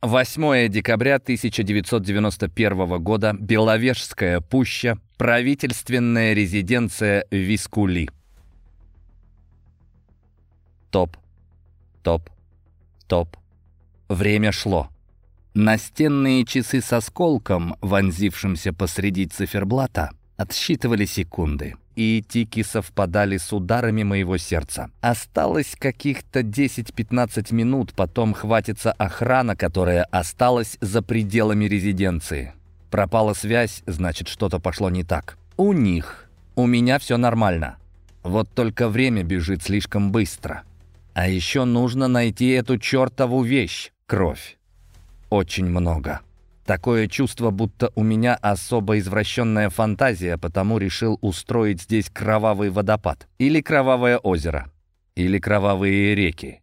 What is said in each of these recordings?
8 декабря 1991 года. Беловежская пуща. Правительственная резиденция Вискули. Топ. Топ. Топ. Время шло. Настенные часы со сколком, вонзившимся посреди циферблата, отсчитывали секунды и тики совпадали с ударами моего сердца. Осталось каких-то 10-15 минут, потом хватится охрана, которая осталась за пределами резиденции. Пропала связь, значит, что-то пошло не так. У них. У меня все нормально. Вот только время бежит слишком быстро. А еще нужно найти эту чертову вещь — кровь. Очень много. Такое чувство, будто у меня особо извращенная фантазия, потому решил устроить здесь кровавый водопад. Или кровавое озеро. Или кровавые реки.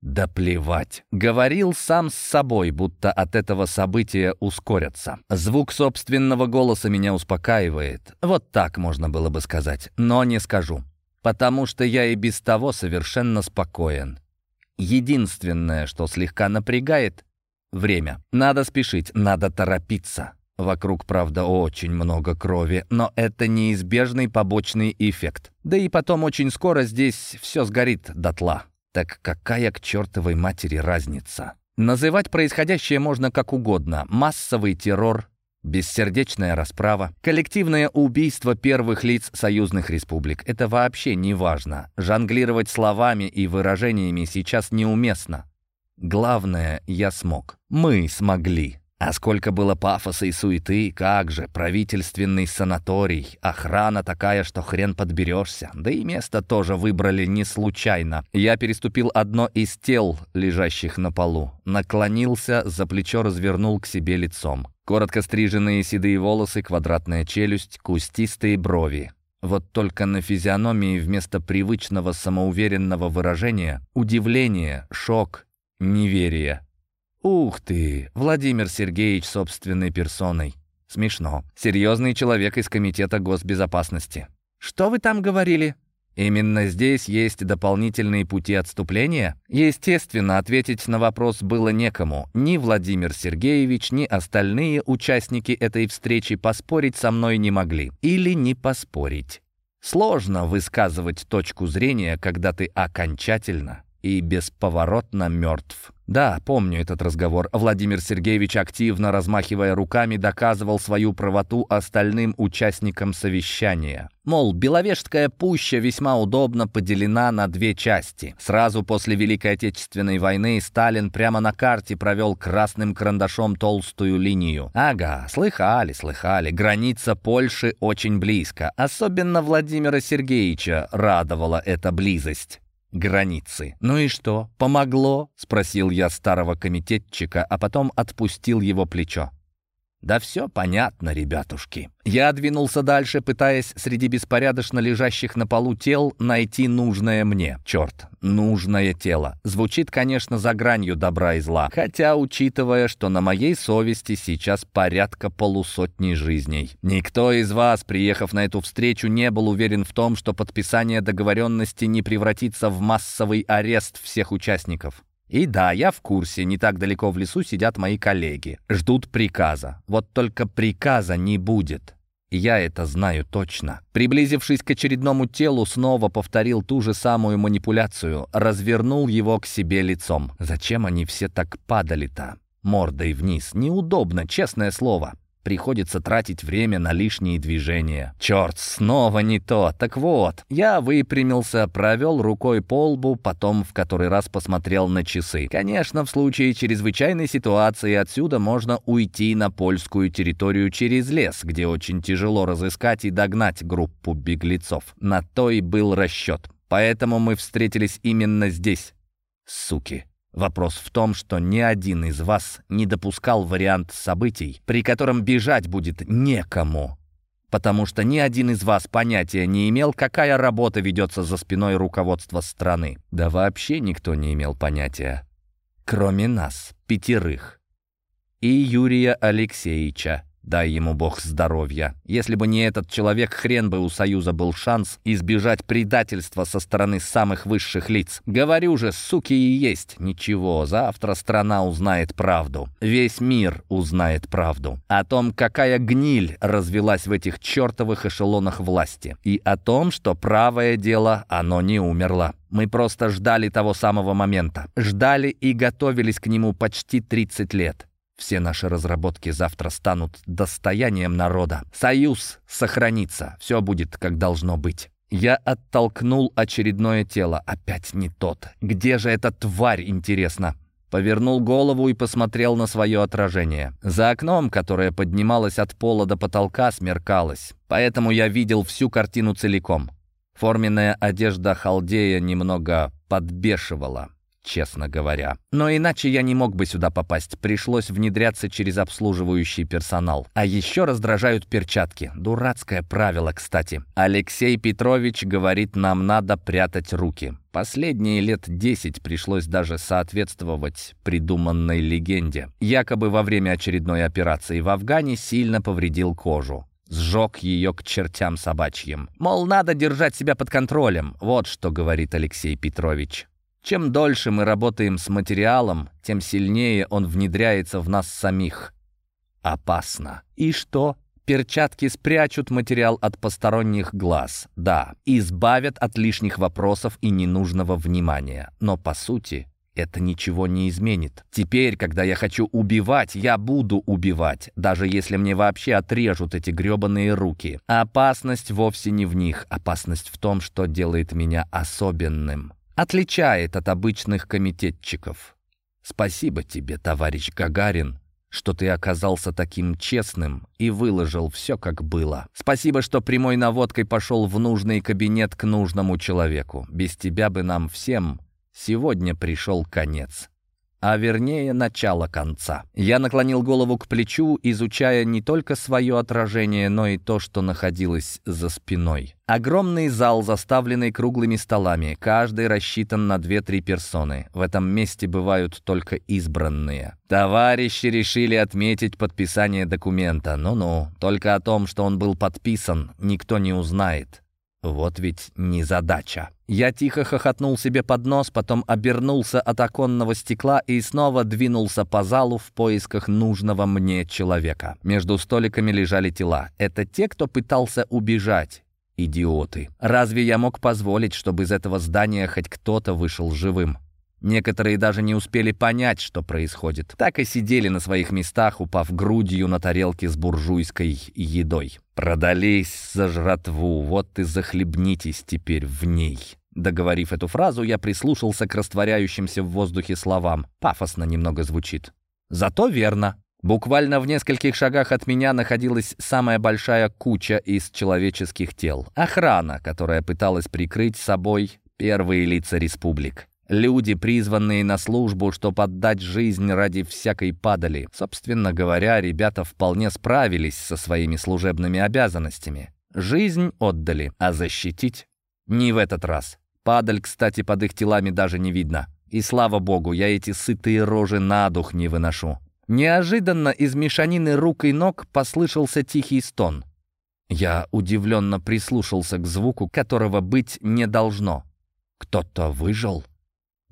Да плевать. Говорил сам с собой, будто от этого события ускорятся. Звук собственного голоса меня успокаивает. Вот так можно было бы сказать. Но не скажу. Потому что я и без того совершенно спокоен. Единственное, что слегка напрягает, Время. Надо спешить, надо торопиться. Вокруг, правда, очень много крови, но это неизбежный побочный эффект. Да и потом очень скоро здесь все сгорит дотла. Так какая к чертовой матери разница? Называть происходящее можно как угодно. Массовый террор, бессердечная расправа, коллективное убийство первых лиц союзных республик. Это вообще не важно. Жонглировать словами и выражениями сейчас неуместно. Главное, я смог. Мы смогли. А сколько было пафоса и суеты, как же, правительственный санаторий, охрана такая, что хрен подберешься. Да и место тоже выбрали не случайно. Я переступил одно из тел, лежащих на полу, наклонился, за плечо развернул к себе лицом. Коротко стриженные седые волосы, квадратная челюсть, кустистые брови. Вот только на физиономии вместо привычного самоуверенного выражения удивление, шок неверие. Ух ты, Владимир Сергеевич собственной персоной. Смешно. Серьезный человек из Комитета госбезопасности. Что вы там говорили? Именно здесь есть дополнительные пути отступления? Естественно, ответить на вопрос было некому. Ни Владимир Сергеевич, ни остальные участники этой встречи поспорить со мной не могли. Или не поспорить. Сложно высказывать точку зрения, когда ты окончательно и бесповоротно мертв. Да, помню этот разговор. Владимир Сергеевич, активно размахивая руками, доказывал свою правоту остальным участникам совещания. Мол, Беловежская пуща весьма удобно поделена на две части. Сразу после Великой Отечественной войны Сталин прямо на карте провел красным карандашом толстую линию. Ага, слыхали, слыхали. Граница Польши очень близко. Особенно Владимира Сергеевича радовала эта близость границы. «Ну и что, помогло?» — спросил я старого комитетчика, а потом отпустил его плечо. «Да все понятно, ребятушки». Я двинулся дальше, пытаясь среди беспорядочно лежащих на полу тел найти нужное мне. Черт, нужное тело. Звучит, конечно, за гранью добра и зла. Хотя, учитывая, что на моей совести сейчас порядка полусотни жизней. Никто из вас, приехав на эту встречу, не был уверен в том, что подписание договоренности не превратится в массовый арест всех участников. И да, я в курсе, не так далеко в лесу сидят мои коллеги. Ждут приказа. Вот только приказа не будет. Я это знаю точно. Приблизившись к очередному телу, снова повторил ту же самую манипуляцию, развернул его к себе лицом. Зачем они все так падали-то? Мордой вниз. Неудобно, честное слово. Приходится тратить время на лишние движения. Черт, снова не то. Так вот, я выпрямился, провел рукой по лбу, потом в который раз посмотрел на часы. Конечно, в случае чрезвычайной ситуации отсюда можно уйти на польскую территорию через лес, где очень тяжело разыскать и догнать группу беглецов. На то и был расчет. Поэтому мы встретились именно здесь. Суки. Вопрос в том, что ни один из вас не допускал вариант событий, при котором бежать будет некому, потому что ни один из вас понятия не имел, какая работа ведется за спиной руководства страны. Да вообще никто не имел понятия, кроме нас, пятерых, и Юрия Алексеевича, Дай ему бог здоровья. Если бы не этот человек, хрен бы у Союза был шанс избежать предательства со стороны самых высших лиц. Говорю же, суки и есть. Ничего, завтра страна узнает правду. Весь мир узнает правду. О том, какая гниль развелась в этих чертовых эшелонах власти. И о том, что правое дело, оно не умерло. Мы просто ждали того самого момента. Ждали и готовились к нему почти 30 лет. Все наши разработки завтра станут достоянием народа. Союз сохранится. Все будет, как должно быть. Я оттолкнул очередное тело. Опять не тот. Где же эта тварь, интересно? Повернул голову и посмотрел на свое отражение. За окном, которое поднималось от пола до потолка, смеркалось. Поэтому я видел всю картину целиком. Форменная одежда халдея немного подбешивала честно говоря. Но иначе я не мог бы сюда попасть. Пришлось внедряться через обслуживающий персонал. А еще раздражают перчатки. Дурацкое правило, кстати. Алексей Петрович говорит, нам надо прятать руки. Последние лет десять пришлось даже соответствовать придуманной легенде. Якобы во время очередной операции в Афгане сильно повредил кожу сжег ее к чертям собачьим. Мол, надо держать себя под контролем. Вот что говорит Алексей Петрович. Чем дольше мы работаем с материалом, тем сильнее он внедряется в нас самих. Опасно. И что? Перчатки спрячут материал от посторонних глаз. Да, избавят от лишних вопросов и ненужного внимания. Но по сути, это ничего не изменит. Теперь, когда я хочу убивать, я буду убивать, даже если мне вообще отрежут эти гребаные руки. Опасность вовсе не в них, опасность в том, что делает меня особенным отличает от обычных комитетчиков. Спасибо тебе, товарищ Гагарин, что ты оказался таким честным и выложил все, как было. Спасибо, что прямой наводкой пошел в нужный кабинет к нужному человеку. Без тебя бы нам всем сегодня пришел конец а вернее начало конца. Я наклонил голову к плечу, изучая не только свое отражение, но и то, что находилось за спиной. Огромный зал, заставленный круглыми столами, каждый рассчитан на две-три персоны. В этом месте бывают только избранные. Товарищи решили отметить подписание документа. Ну-ну, только о том, что он был подписан, никто не узнает. Вот ведь незадача. Я тихо хохотнул себе под нос, потом обернулся от оконного стекла и снова двинулся по залу в поисках нужного мне человека. Между столиками лежали тела. Это те, кто пытался убежать. Идиоты. Разве я мог позволить, чтобы из этого здания хоть кто-то вышел живым? Некоторые даже не успели понять, что происходит. Так и сидели на своих местах, упав грудью на тарелке с буржуйской едой. «Продались за жратву, вот и захлебнитесь теперь в ней». Договорив эту фразу, я прислушался к растворяющимся в воздухе словам. Пафосно немного звучит. Зато верно. Буквально в нескольких шагах от меня находилась самая большая куча из человеческих тел. Охрана, которая пыталась прикрыть собой первые лица республик. Люди, призванные на службу, чтобы отдать жизнь ради всякой падали. Собственно говоря, ребята вполне справились со своими служебными обязанностями. Жизнь отдали, а защитить — не в этот раз. Падаль, кстати, под их телами даже не видно. И слава богу, я эти сытые рожи на дух не выношу. Неожиданно из мешанины рук и ног послышался тихий стон. Я удивленно прислушался к звуку, которого быть не должно. Кто-то выжил?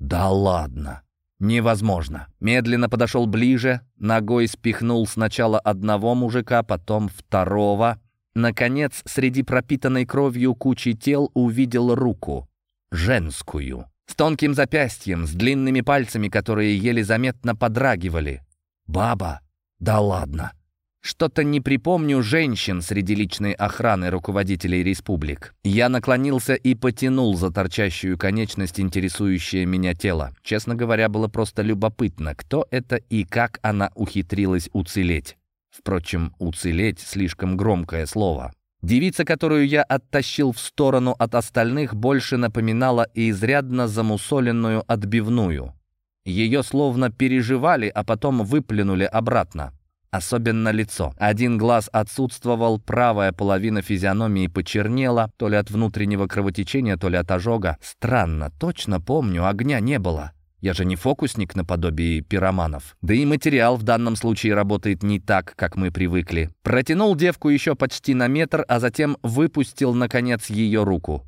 «Да ладно!» «Невозможно!» Медленно подошел ближе, ногой спихнул сначала одного мужика, потом второго. Наконец, среди пропитанной кровью кучи тел увидел руку. Женскую. С тонким запястьем, с длинными пальцами, которые еле заметно подрагивали. «Баба? Да ладно!» Что-то не припомню женщин среди личной охраны руководителей республик. Я наклонился и потянул за торчащую конечность, интересующее меня тело. Честно говоря, было просто любопытно, кто это и как она ухитрилась уцелеть. Впрочем, уцелеть — слишком громкое слово. Девица, которую я оттащил в сторону от остальных, больше напоминала изрядно замусоленную отбивную. Ее словно переживали, а потом выплюнули обратно. Особенно лицо. Один глаз отсутствовал, правая половина физиономии почернела, то ли от внутреннего кровотечения, то ли от ожога. Странно, точно помню, огня не было. Я же не фокусник наподобие пироманов. Да и материал в данном случае работает не так, как мы привыкли. Протянул девку еще почти на метр, а затем выпустил, наконец, ее руку.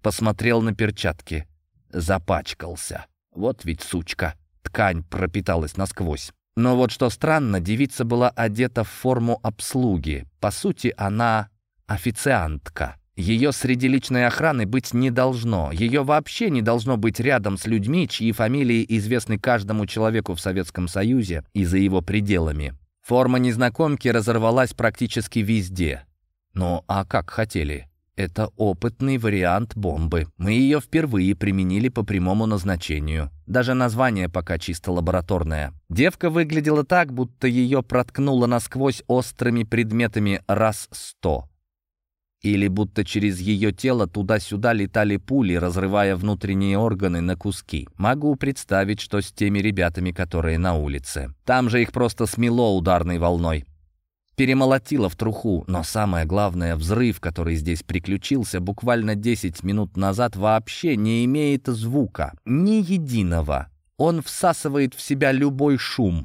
Посмотрел на перчатки. Запачкался. Вот ведь сучка. Ткань пропиталась насквозь. Но вот что странно, девица была одета в форму обслуги. По сути, она официантка. Ее среди личной охраны быть не должно. Ее вообще не должно быть рядом с людьми, чьи фамилии известны каждому человеку в Советском Союзе и за его пределами. Форма незнакомки разорвалась практически везде. Ну, а как хотели? Это опытный вариант бомбы. Мы ее впервые применили по прямому назначению. Даже название пока чисто лабораторное. Девка выглядела так, будто ее проткнуло насквозь острыми предметами раз сто. Или будто через ее тело туда-сюда летали пули, разрывая внутренние органы на куски. Могу представить, что с теми ребятами, которые на улице. Там же их просто смело ударной волной. Перемолотило в труху, но самое главное, взрыв, который здесь приключился буквально 10 минут назад, вообще не имеет звука. Ни единого. Он всасывает в себя любой шум.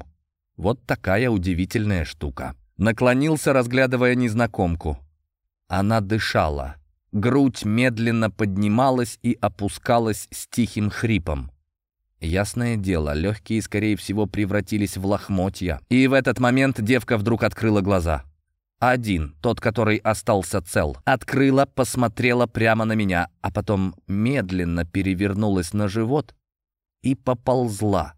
Вот такая удивительная штука. Наклонился, разглядывая незнакомку. Она дышала. Грудь медленно поднималась и опускалась с тихим хрипом. Ясное дело, легкие, скорее всего, превратились в лохмотья. И в этот момент девка вдруг открыла глаза. Один, тот, который остался цел, открыла, посмотрела прямо на меня, а потом медленно перевернулась на живот и поползла.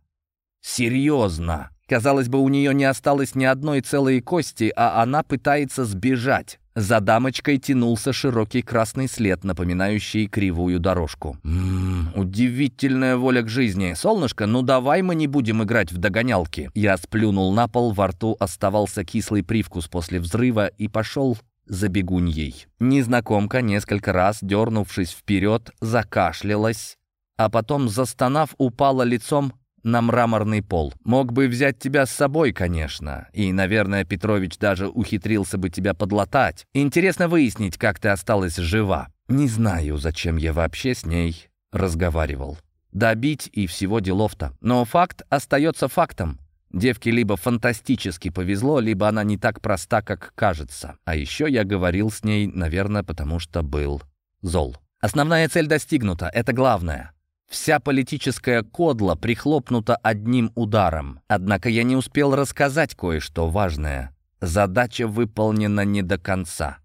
Серьезно! Казалось бы, у нее не осталось ни одной целой кости, а она пытается сбежать. За дамочкой тянулся широкий красный след, напоминающий кривую дорожку. «Ммм, удивительная воля к жизни. Солнышко, ну давай мы не будем играть в догонялки». Я сплюнул на пол, во рту оставался кислый привкус после взрыва и пошел за бегуньей. Незнакомка, несколько раз дернувшись вперед, закашлялась, а потом, застонав, упала лицом на мраморный пол. Мог бы взять тебя с собой, конечно. И, наверное, Петрович даже ухитрился бы тебя подлатать. Интересно выяснить, как ты осталась жива. Не знаю, зачем я вообще с ней разговаривал. Добить и всего делов-то. Но факт остается фактом. Девке либо фантастически повезло, либо она не так проста, как кажется. А еще я говорил с ней, наверное, потому что был зол. Основная цель достигнута, это главное. Вся политическая кодла прихлопнута одним ударом. Однако я не успел рассказать кое-что важное. Задача выполнена не до конца.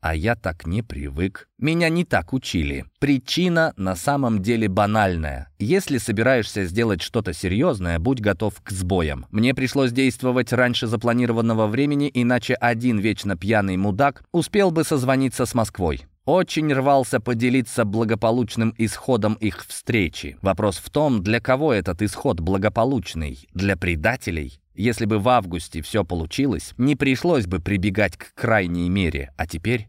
А я так не привык. Меня не так учили. Причина на самом деле банальная. Если собираешься сделать что-то серьезное, будь готов к сбоям. Мне пришлось действовать раньше запланированного времени, иначе один вечно пьяный мудак успел бы созвониться с Москвой. Очень рвался поделиться благополучным исходом их встречи. Вопрос в том, для кого этот исход благополучный? Для предателей? Если бы в августе все получилось, не пришлось бы прибегать к крайней мере. А теперь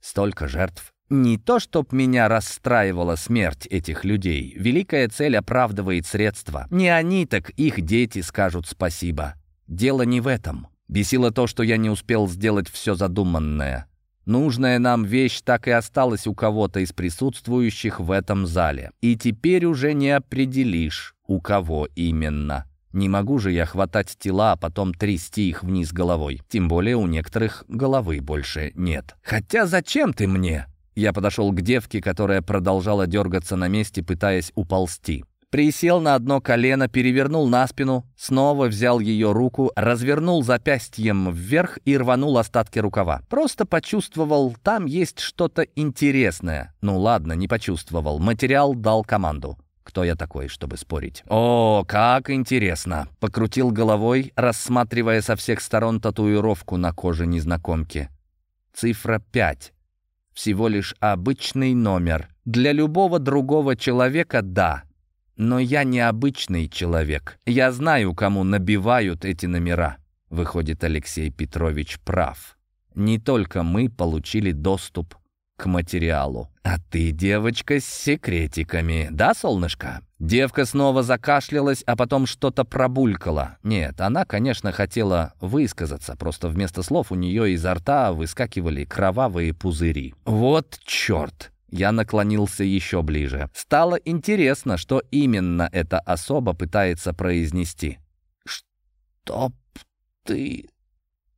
столько жертв. Не то, чтоб меня расстраивала смерть этих людей. Великая цель оправдывает средства. Не они, так их дети скажут спасибо. Дело не в этом. Бесило то, что я не успел сделать все задуманное. Нужная нам вещь так и осталась у кого-то из присутствующих в этом зале. И теперь уже не определишь, у кого именно. Не могу же я хватать тела, а потом трясти их вниз головой. Тем более у некоторых головы больше нет. Хотя зачем ты мне? Я подошел к девке, которая продолжала дергаться на месте, пытаясь уползти. Присел на одно колено, перевернул на спину, снова взял ее руку, развернул запястьем вверх и рванул остатки рукава. Просто почувствовал, там есть что-то интересное. Ну ладно, не почувствовал. Материал дал команду. Кто я такой, чтобы спорить? «О, как интересно!» Покрутил головой, рассматривая со всех сторон татуировку на коже незнакомки. Цифра 5. Всего лишь обычный номер. Для любого другого человека — да. Но я необычный человек. Я знаю, кому набивают эти номера. Выходит, Алексей Петрович прав. Не только мы получили доступ к материалу. А ты девочка с секретиками, да, солнышко? Девка снова закашлялась, а потом что-то пробулькала. Нет, она, конечно, хотела высказаться, просто вместо слов у нее изо рта выскакивали кровавые пузыри. Вот черт! Я наклонился еще ближе. Стало интересно, что именно эта особа пытается произнести. «Чтоб ты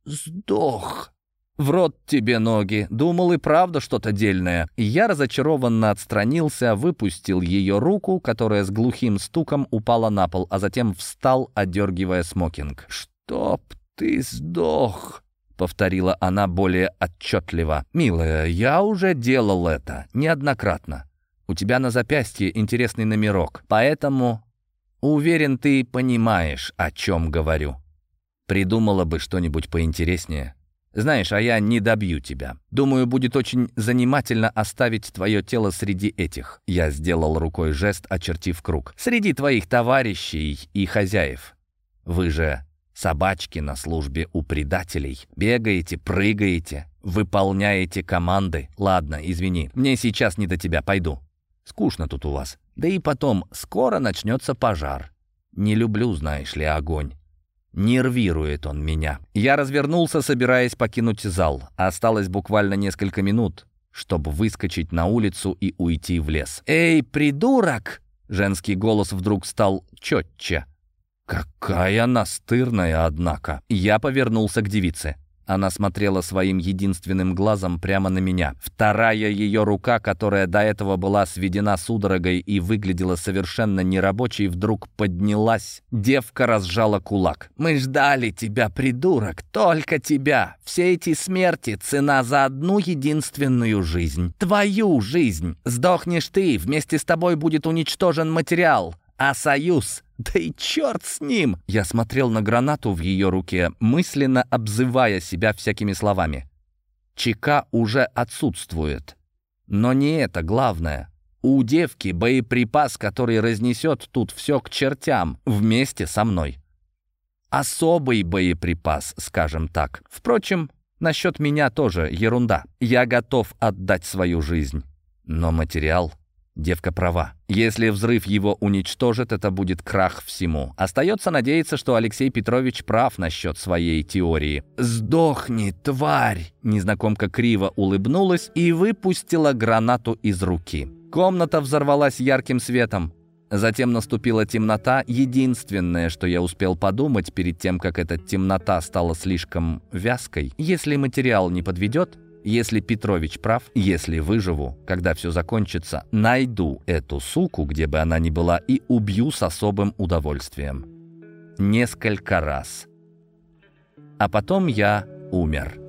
сдох!» «В рот тебе ноги!» Думал и правда что-то дельное. Я разочарованно отстранился, выпустил ее руку, которая с глухим стуком упала на пол, а затем встал, одергивая смокинг. «Чтоб ты сдох!» — повторила она более отчетливо. «Милая, я уже делал это неоднократно. У тебя на запястье интересный номерок, поэтому уверен, ты понимаешь, о чем говорю. Придумала бы что-нибудь поинтереснее». Знаешь, а я не добью тебя. Думаю, будет очень занимательно оставить твое тело среди этих». Я сделал рукой жест, очертив круг. «Среди твоих товарищей и хозяев. Вы же собачки на службе у предателей. Бегаете, прыгаете, выполняете команды. Ладно, извини, мне сейчас не до тебя, пойду. Скучно тут у вас. Да и потом, скоро начнется пожар. Не люблю, знаешь ли, огонь. Нервирует он меня. Я развернулся, собираясь покинуть зал. Осталось буквально несколько минут, чтобы выскочить на улицу и уйти в лес. «Эй, придурок!» Женский голос вдруг стал четче. «Какая настырная, однако!» Я повернулся к девице. Она смотрела своим единственным глазом прямо на меня. Вторая ее рука, которая до этого была сведена судорогой и выглядела совершенно нерабочей, вдруг поднялась. Девка разжала кулак. «Мы ждали тебя, придурок, только тебя. Все эти смерти — цена за одну единственную жизнь. Твою жизнь. Сдохнешь ты, вместе с тобой будет уничтожен материал. А союз да и черт с ним! Я смотрел на гранату в ее руке, мысленно обзывая себя всякими словами. Чека уже отсутствует. Но не это главное. У девки боеприпас, который разнесет тут все к чертям, вместе со мной. Особый боеприпас, скажем так. Впрочем, насчет меня тоже ерунда. Я готов отдать свою жизнь. Но материал Девка права. Если взрыв его уничтожит, это будет крах всему. Остается надеяться, что Алексей Петрович прав насчет своей теории. «Сдохни, тварь!» Незнакомка криво улыбнулась и выпустила гранату из руки. Комната взорвалась ярким светом. Затем наступила темнота. Единственное, что я успел подумать перед тем, как эта темнота стала слишком вязкой, если материал не подведет, если Петрович прав, если выживу, когда все закончится, найду эту суку, где бы она ни была, и убью с особым удовольствием. Несколько раз. А потом я умер.